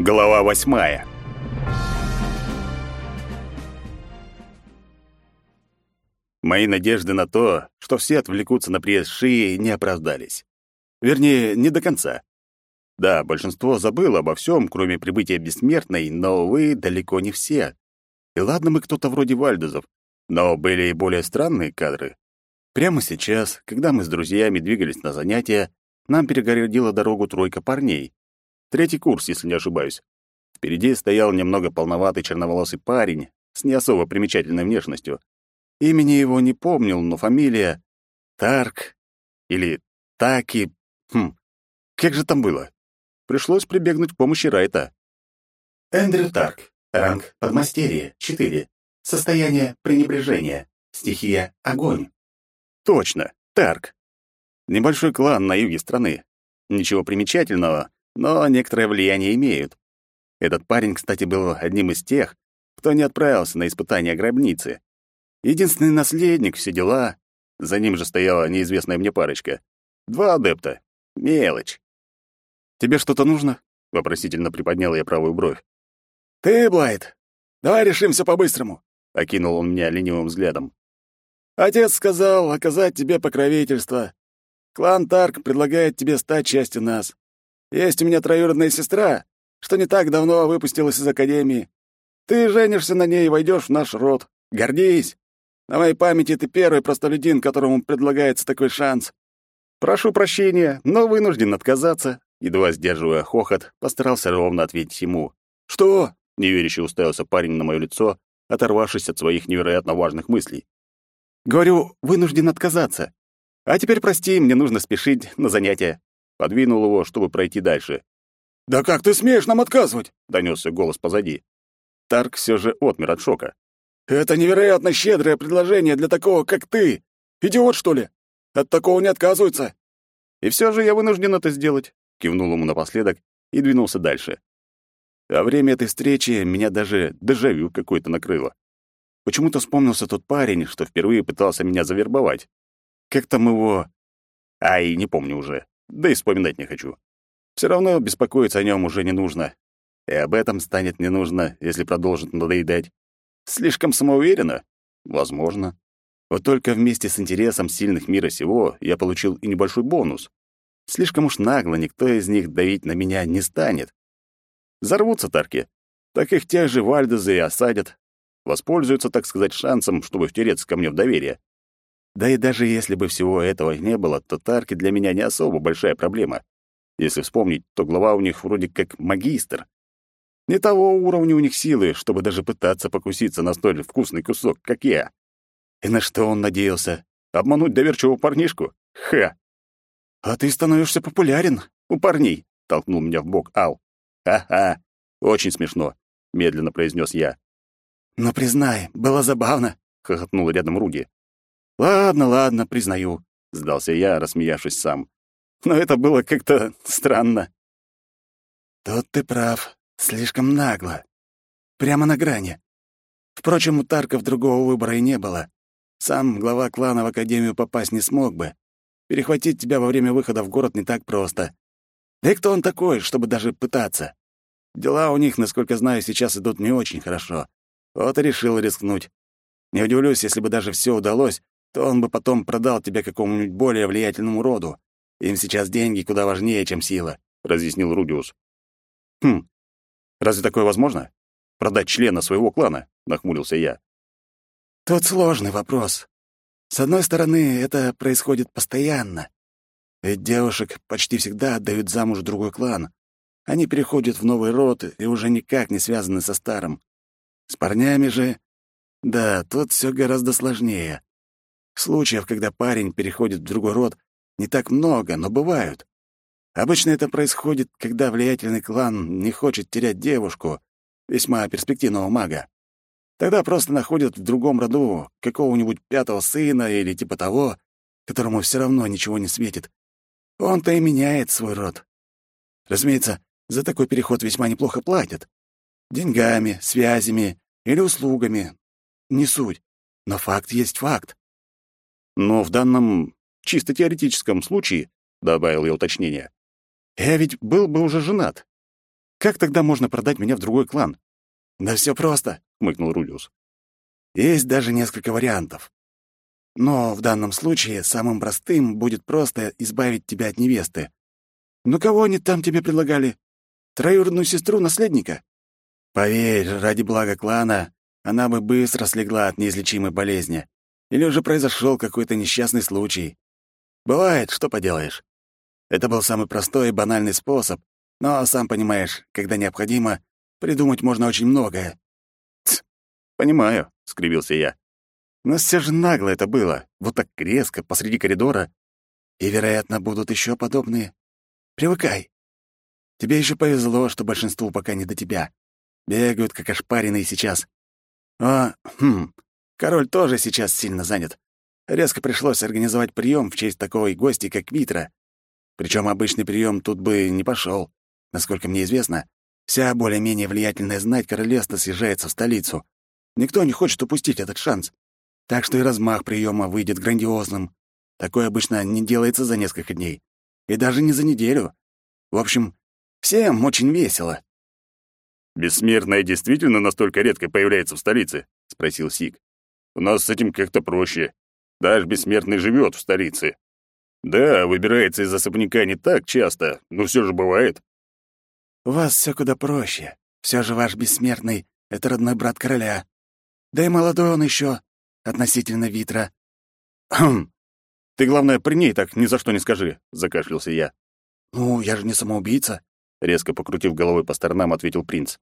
Глава восьмая. Мои надежды на то, что все отвлекутся на приезд Шии, не оправдались. Вернее, не до конца. Да, большинство забыло обо всем, кроме прибытия бессмертной, но, увы, далеко не все. И ладно мы кто-то вроде Вальдузов, но были и более странные кадры. Прямо сейчас, когда мы с друзьями двигались на занятия, нам перегородила дорогу тройка парней. Третий курс, если не ошибаюсь. Впереди стоял немного полноватый черноволосый парень с не особо примечательной внешностью. Имени его не помнил, но фамилия Тарк или Таки... Хм, как же там было? Пришлось прибегнуть к помощи Райта. Эндрю Тарк. Ранг подмастерье. 4. Состояние пренебрежения. Стихия огонь. Точно, Тарк. Небольшой клан на юге страны. Ничего примечательного, но некоторое влияние имеют. Этот парень, кстати, был одним из тех, кто не отправился на испытание гробницы. Единственный наследник, все дела. За ним же стояла неизвестная мне парочка. Два адепта. Мелочь. «Тебе что-то нужно?» — вопросительно приподнял я правую бровь. «Ты, Блайт, давай решим все по-быстрому», — окинул он меня ленивым взглядом. «Отец сказал оказать тебе покровительство. Клан Тарк предлагает тебе стать частью нас. Есть у меня троюродная сестра, что не так давно выпустилась из академии. Ты женишься на ней и войдешь в наш род. Гордись. На моей памяти ты первый простолюдин, которому предлагается такой шанс. Прошу прощения, но вынужден отказаться. Едва сдерживая хохот, постарался ровно ответить ему. «Что?» — неверяще уставился парень на мое лицо, оторвавшись от своих невероятно важных мыслей. «Говорю, вынужден отказаться. А теперь прости, мне нужно спешить на занятия». Подвинул его, чтобы пройти дальше. «Да как ты смеешь нам отказывать?» — донесся голос позади. Тарк все же отмер от шока. «Это невероятно щедрое предложение для такого, как ты! Идиот, что ли? От такого не отказываются!» «И все же я вынужден это сделать», — кивнул ему напоследок и двинулся дальше. Во время этой встречи меня даже дежавю какое-то накрыло. Почему-то вспомнился тот парень, что впервые пытался меня завербовать. Как там его... Ай, не помню уже. Да и вспоминать не хочу. Все равно беспокоиться о нем уже не нужно. И об этом станет не нужно, если продолжит надоедать. Слишком самоуверенно? Возможно. Вот только вместе с интересом сильных мира сего я получил и небольшой бонус. Слишком уж нагло никто из них давить на меня не станет. Зарвутся тарки. Так их те же вальдезы и осадят. Воспользуются, так сказать, шансом, чтобы втереться ко мне в доверие. Да и даже если бы всего этого не было, то тарки для меня не особо большая проблема. Если вспомнить, то глава у них вроде как магистр. Не того уровня у них силы, чтобы даже пытаться покуситься на столь вкусный кусок, как я. И на что он надеялся? Обмануть доверчивого парнишку? Ха! «А ты становишься популярен у парней», — толкнул меня в бок Ал. «Ха-ха! Очень смешно», — медленно произнес я. «Но признай, было забавно», — хохотнул рядом Руди. «Ладно, ладно, признаю», — сдался я, рассмеявшись сам. «Но это было как-то странно». «Тут ты прав. Слишком нагло. Прямо на грани. Впрочем, у Тарков другого выбора и не было. Сам глава клана в Академию попасть не смог бы. Перехватить тебя во время выхода в город не так просто. Да и кто он такой, чтобы даже пытаться? Дела у них, насколько знаю, сейчас идут не очень хорошо. Вот и решил рискнуть. Не удивлюсь, если бы даже все удалось, то он бы потом продал тебя какому-нибудь более влиятельному роду. Им сейчас деньги куда важнее, чем сила», — разъяснил Рудиус. «Хм, разве такое возможно? Продать члена своего клана?» — нахмурился я. «Тут сложный вопрос. С одной стороны, это происходит постоянно. Ведь девушек почти всегда отдают замуж другой клан. Они переходят в новый род и уже никак не связаны со старым. С парнями же... Да, тут все гораздо сложнее. Случаев, когда парень переходит в другой род, не так много, но бывают. Обычно это происходит, когда влиятельный клан не хочет терять девушку, весьма перспективного мага. Тогда просто находят в другом роду какого-нибудь пятого сына или типа того, которому все равно ничего не светит. Он-то и меняет свой род. Разумеется, за такой переход весьма неплохо платят. Деньгами, связями или услугами. Не суть. Но факт есть факт. Но в данном чисто теоретическом случае, добавил я уточнение, я ведь был бы уже женат. Как тогда можно продать меня в другой клан? Да все просто, хмыкнул Рулиус. Есть даже несколько вариантов. Но в данном случае самым простым будет просто избавить тебя от невесты. Ну кого они там тебе предлагали? Троюродную сестру наследника? Поверь, ради блага клана она бы быстро слегла от неизлечимой болезни. Или уже произошел какой-то несчастный случай. Бывает, что поделаешь. Это был самый простой и банальный способ, но, сам понимаешь, когда необходимо, придумать можно очень многое. Тс, понимаю, — скривился я. Но все же нагло это было, вот так резко, посреди коридора. И, вероятно, будут еще подобные. Привыкай. Тебе еще повезло, что большинству пока не до тебя. Бегают, как ошпаренные сейчас. А, хм, король тоже сейчас сильно занят. Резко пришлось организовать прием в честь такого гостя, как Витра. Причем обычный прием тут бы не пошел. Насколько мне известно, вся более-менее влиятельная знать королевства съезжается в столицу. Никто не хочет упустить этот шанс. Так что и размах приема выйдет грандиозным. Такое обычно не делается за несколько дней. И даже не за неделю. В общем, всем очень весело. «Бессмертная действительно настолько редко появляется в столице?» — спросил Сик. «У нас с этим как-то проще. Даже бессмертный живет в столице. Да, выбирается из особняка не так часто, но все же бывает». «У вас все куда проще. Все же ваш бессмертный — это родной брат короля. Да и молодой он еще, относительно Витра». «Хм, ты, главное, при ней так ни за что не скажи», — закашлялся я. «Ну, я же не самоубийца», — резко покрутив головой по сторонам, ответил принц.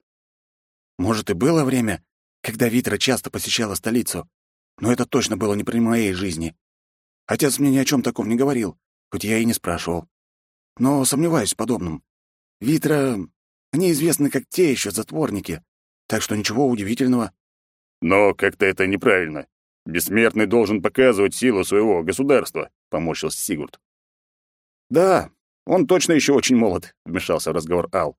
«Может, и было время, когда Витра часто посещала столицу, но это точно было не при моей жизни. Отец мне ни о чем таком не говорил, хоть я и не спрашивал. Но сомневаюсь в подобном. Витра... Они известны как те еще затворники, так что ничего удивительного». «Но как-то это неправильно. Бессмертный должен показывать силу своего государства», — поморщился Сигурд. «Да, он точно еще очень молод», — вмешался в разговор Ал.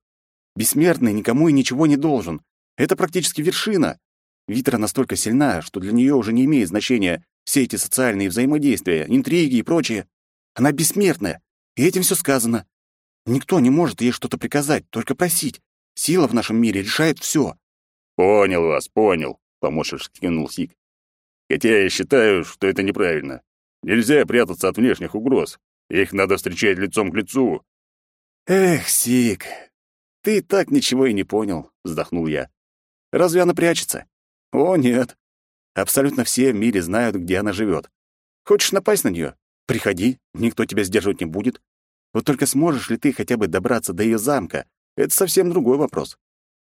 «Бессмертный никому и ничего не должен. Это практически вершина. Витра настолько сильна, что для нее уже не имеет значения все эти социальные взаимодействия, интриги и прочее. Она бессмертная, и этим все сказано. Никто не может ей что-то приказать, только просить. Сила в нашем мире решает все. «Понял вас, понял», — помощник кивнул Сик. Хотя я считаю, что это неправильно. Нельзя прятаться от внешних угроз. Их надо встречать лицом к лицу. Эх, Сик, ты так ничего и не понял, вздохнул я. Разве она прячется? О, нет. Абсолютно все в мире знают, где она живет. Хочешь напасть на нее? Приходи, никто тебя сдерживать не будет. Вот только сможешь ли ты хотя бы добраться до ее замка? Это совсем другой вопрос.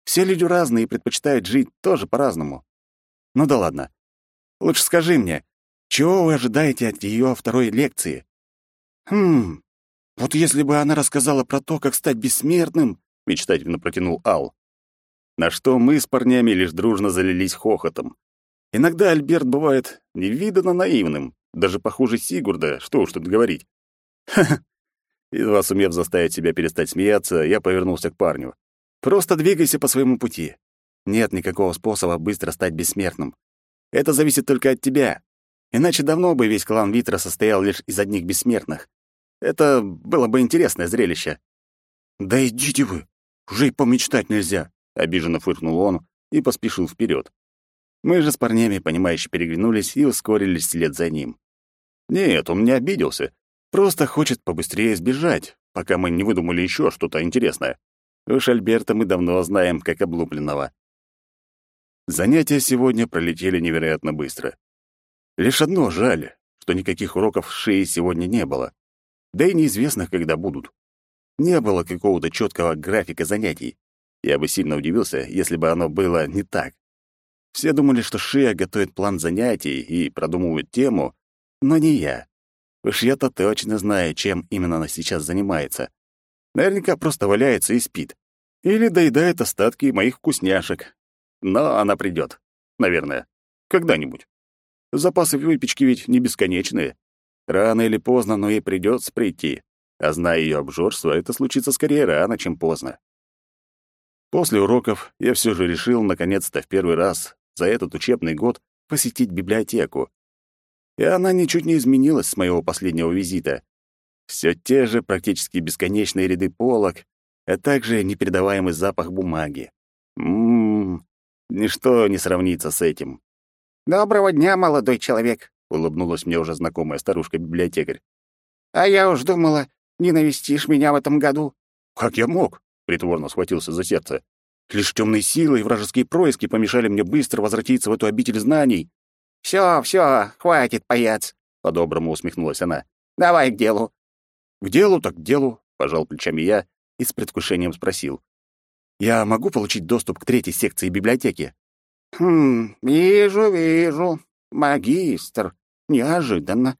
Все люди разные и предпочитают жить тоже по-разному. Ну да ладно. Лучше скажи мне, чего вы ожидаете от ее второй лекции? Хм, вот если бы она рассказала про то, как стать бессмертным, мечтательно протянул Ал. На что мы с парнями лишь дружно залились хохотом. Иногда Альберт бывает невиданно наивным, даже похуже Сигурда, что уж тут говорить. Ха-ха. Едва сумев заставить себя перестать смеяться, я повернулся к парню. Просто двигайся по своему пути. Нет никакого способа быстро стать бессмертным. Это зависит только от тебя. Иначе давно бы весь клан Витра состоял лишь из одних бессмертных. Это было бы интересное зрелище. «Да идите вы! Уже и помечтать нельзя!» — обиженно фыркнул он и поспешил вперед. Мы же с парнями, понимающе переглянулись и ускорились вслед за ним. Нет, он не обиделся. Просто хочет побыстрее сбежать, пока мы не выдумали еще что-то интересное. Уж Альберта мы давно знаем как облупленного. Занятия сегодня пролетели невероятно быстро. Лишь одно жаль, что никаких уроков шеи сегодня не было. Да и неизвестно, когда будут. Не было какого-то четкого графика занятий. Я бы сильно удивился, если бы оно было не так. Все думали, что Шия готовит план занятий и продумывает тему, но не я. Уж я-то точно знаю, чем именно она сейчас занимается. Наверняка просто валяется и спит. Или доедает остатки моих вкусняшек, но она придет. Наверное. Когда-нибудь. Запасы выпечки ведь не бесконечные. Рано или поздно, но ей придется прийти. А зная ее обжорство, это случится скорее рано, чем поздно. После уроков я все же решил, наконец-то, в первый раз за этот учебный год посетить библиотеку. И она ничуть не изменилась с моего последнего визита. Все те же практически бесконечные ряды полок, а также непередаваемый запах бумаги. Ммм, ничто не сравнится с этим. «Доброго дня, молодой человек», — улыбнулась мне уже знакомая старушка-библиотекарь. «А я уж думала, не навестишь меня в этом году». «Как я мог?» — притворно схватился за сердце. «Лишь темные силы и вражеские происки помешали мне быстро возвратиться в эту обитель знаний». «Всё, всё, хватит, паяц», — по-доброму усмехнулась она. «Давай к делу». «К делу так к делу», — пожал плечами я и с предвкушением спросил. «Я могу получить доступ к третьей секции библиотеки?» «Хм, вижу, вижу. Магистр. Неожиданно.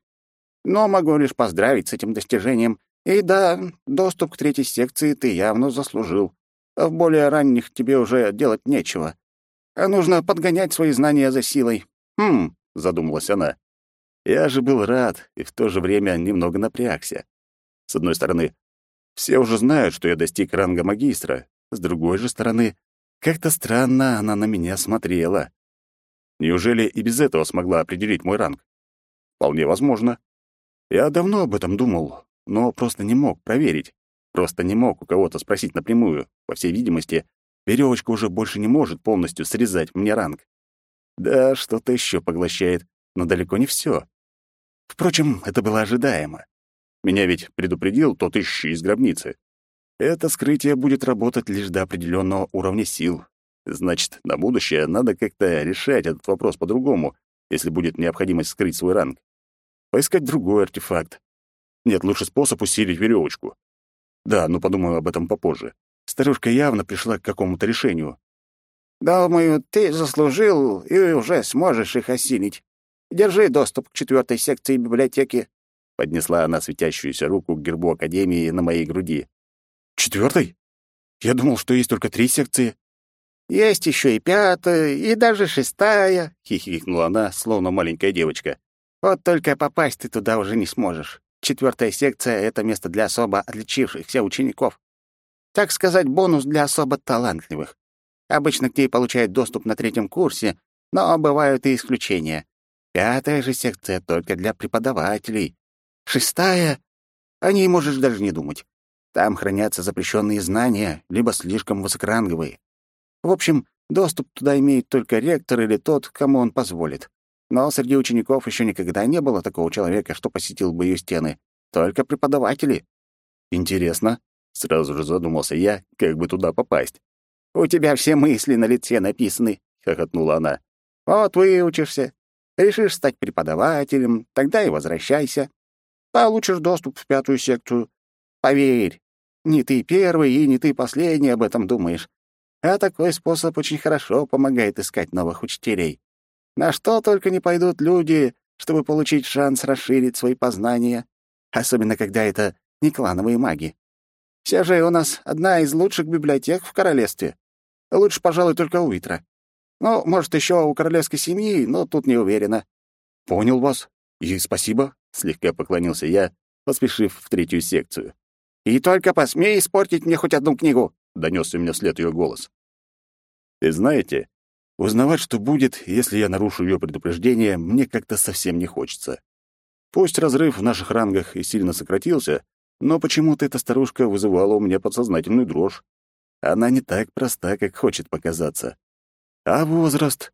Но могу лишь поздравить с этим достижением. И да, доступ к третьей секции ты явно заслужил. В более ранних тебе уже делать нечего. А нужно подгонять свои знания за силой. Хм, задумалась она. Я же был рад и в то же время немного напрягся. С одной стороны, все уже знают, что я достиг ранга магистра. С другой же стороны, как-то странно она на меня смотрела. Неужели и без этого смогла определить мой ранг? Вполне возможно. Я давно об этом думал, но просто не мог проверить. Просто не мог у кого-то спросить напрямую. По всей видимости, веревочка уже больше не может полностью срезать мне ранг. Да, что-то еще поглощает, но далеко не все. Впрочем, это было ожидаемо. Меня ведь предупредил тот ищи из гробницы. Это скрытие будет работать лишь до определенного уровня сил. Значит, на будущее надо как-то решать этот вопрос по-другому, если будет необходимость скрыть свой ранг. Поискать другой артефакт. Нет, лучше способ усилить веревочку. Да, но подумаю об этом попозже. Старушка явно пришла к какому-то решению. «Думаю, ты заслужил и уже сможешь их осилить. Держи доступ к четвертой секции библиотеки. Поднесла она светящуюся руку к гербу Академии на моей груди. Четвертой? Я думал, что есть только три секции. Есть еще и пятая, и даже шестая, хихикнула она, словно маленькая девочка. Вот только попасть ты туда уже не сможешь. Четвертая секция — это место для особо отличившихся учеников. Так сказать, бонус для особо талантливых. Обычно к ней получают доступ на третьем курсе, но бывают и исключения. Пятая же секция только для преподавателей. Шестая — о ней можешь даже не думать. Там хранятся запрещенные знания, либо слишком высокоранговые. В общем, доступ туда имеет только ректор или тот, кому он позволит. Но среди учеников еще никогда не было такого человека, что посетил бы ее стены. Только преподаватели. Интересно. Сразу же задумался я, как бы туда попасть. «У тебя все мысли на лице написаны», — хохотнула она. «Вот выучишься, Решишь стать преподавателем, тогда и возвращайся. Получишь доступ в пятую секцию. Поверь, не ты первый и не ты последний об этом думаешь. А такой способ очень хорошо помогает искать новых учителей. На что только не пойдут люди, чтобы получить шанс расширить свои познания, особенно когда это не клановые маги. Все же у нас одна из лучших библиотек в королевстве. Лучше, пожалуй, только у Витра. Ну, может, еще у королевской семьи, но тут не уверена». «Понял вас. И спасибо», — слегка поклонился я, поспешив в третью секцию. «И только посмей испортить мне хоть одну книгу», — донесся мне вслед ее голос. «И знаете, узнавать, что будет, если я нарушу ее предупреждение, мне как-то совсем не хочется. Пусть разрыв в наших рангах и сильно сократился, но почему-то эта старушка вызывала у меня подсознательную дрожь. Она не так проста, как хочет показаться. А возраст?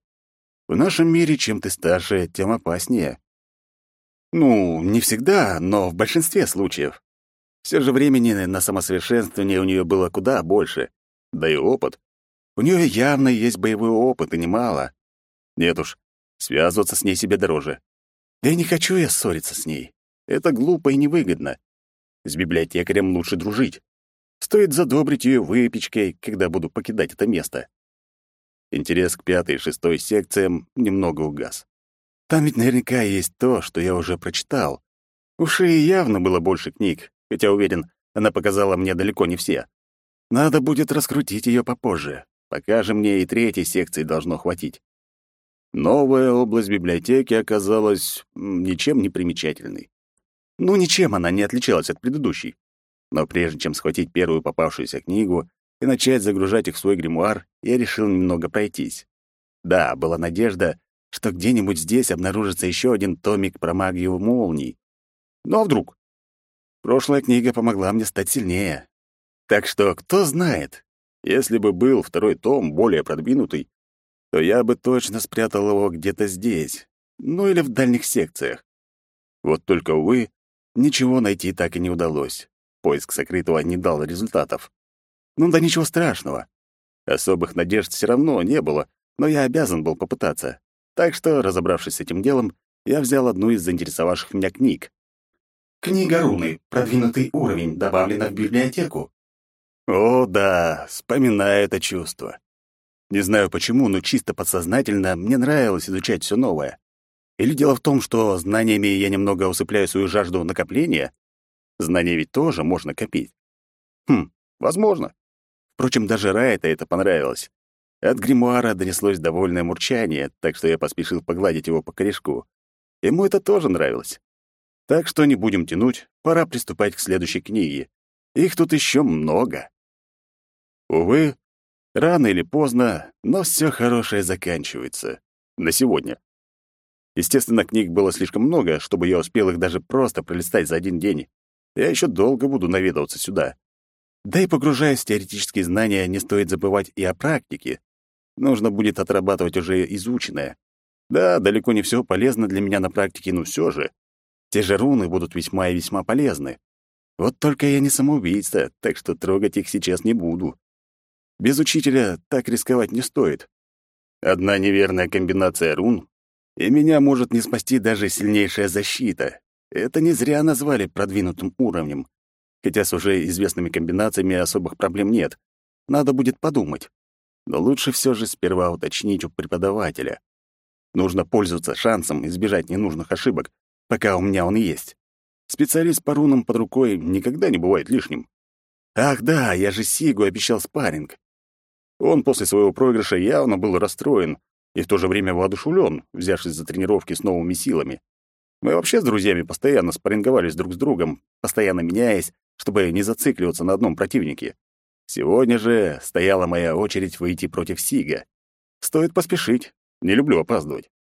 В нашем мире чем ты старше, тем опаснее. Ну, не всегда, но в большинстве случаев. Все же времени на самосовершенствование у нее было куда больше. Да и опыт. У нее явно есть боевой опыт, и немало. Нет уж, связываться с ней себе дороже. Да и не хочу я ссориться с ней. Это глупо и невыгодно. С библиотекарем лучше дружить. Стоит задобрить ее выпечкой, когда буду покидать это место. Интерес к пятой и шестой секциям немного угас. Там ведь наверняка есть то, что я уже прочитал. У Шии явно было больше книг, хотя, уверен, она показала мне далеко не все. Надо будет раскрутить ее попозже. Пока же мне и третьей секции должно хватить. Новая область библиотеки оказалась ничем не примечательной. Ну, ничем она не отличалась от предыдущей. Но прежде чем схватить первую попавшуюся книгу, и начать загружать их в свой гримуар, я решил немного пройтись. Да, была надежда, что где-нибудь здесь обнаружится еще один томик про магию молний. Ну а вдруг? Прошлая книга помогла мне стать сильнее. Так что, кто знает, если бы был второй том более продвинутый, то я бы точно спрятал его где-то здесь, ну или в дальних секциях. Вот только, увы, ничего найти так и не удалось. Поиск сокрытого не дал результатов. Ну да ничего страшного. Особых надежд все равно не было, но я обязан был попытаться. Так что, разобравшись с этим делом, я взял одну из заинтересовавших меня книг. Книга руны, продвинутый уровень, добавлена в библиотеку. О, да, вспоминаю это чувство. Не знаю почему, но чисто подсознательно мне нравилось изучать все новое. Или дело в том, что знаниями я немного усыпляю свою жажду накопления? Знания ведь тоже можно копить. Хм, возможно. Впрочем, даже Райта это понравилось. От гримуара донеслось довольное мурчание, так что я поспешил погладить его по корешку. Ему это тоже нравилось. Так что не будем тянуть, пора приступать к следующей книге. Их тут еще много. Увы, рано или поздно, но все хорошее заканчивается. На сегодня. Естественно, книг было слишком много, чтобы я успел их даже просто пролистать за один день. Я еще долго буду наведываться сюда. Да и погружаясь в теоретические знания, не стоит забывать и о практике. Нужно будет отрабатывать уже изученное. Да, далеко не все полезно для меня на практике, но все же. Те же руны будут весьма и весьма полезны. Вот только я не самоубийца, так что трогать их сейчас не буду. Без учителя так рисковать не стоит. Одна неверная комбинация рун, и меня может не спасти даже сильнейшая защита. Это не зря назвали продвинутым уровнем. Хотя с уже известными комбинациями особых проблем нет. Надо будет подумать. Но лучше все же сперва уточнить у преподавателя. Нужно пользоваться шансом избежать ненужных ошибок, пока у меня он есть. Специалист по рунам под рукой никогда не бывает лишним. Ах да, я же Сигу обещал спарринг. Он после своего проигрыша явно был расстроен и в то же время воодушевлен, взявшись за тренировки с новыми силами. Мы вообще с друзьями постоянно спарринговались друг с другом, постоянно меняясь, чтобы не зацикливаться на одном противнике. Сегодня же стояла моя очередь выйти против Сига. Стоит поспешить. Не люблю опаздывать.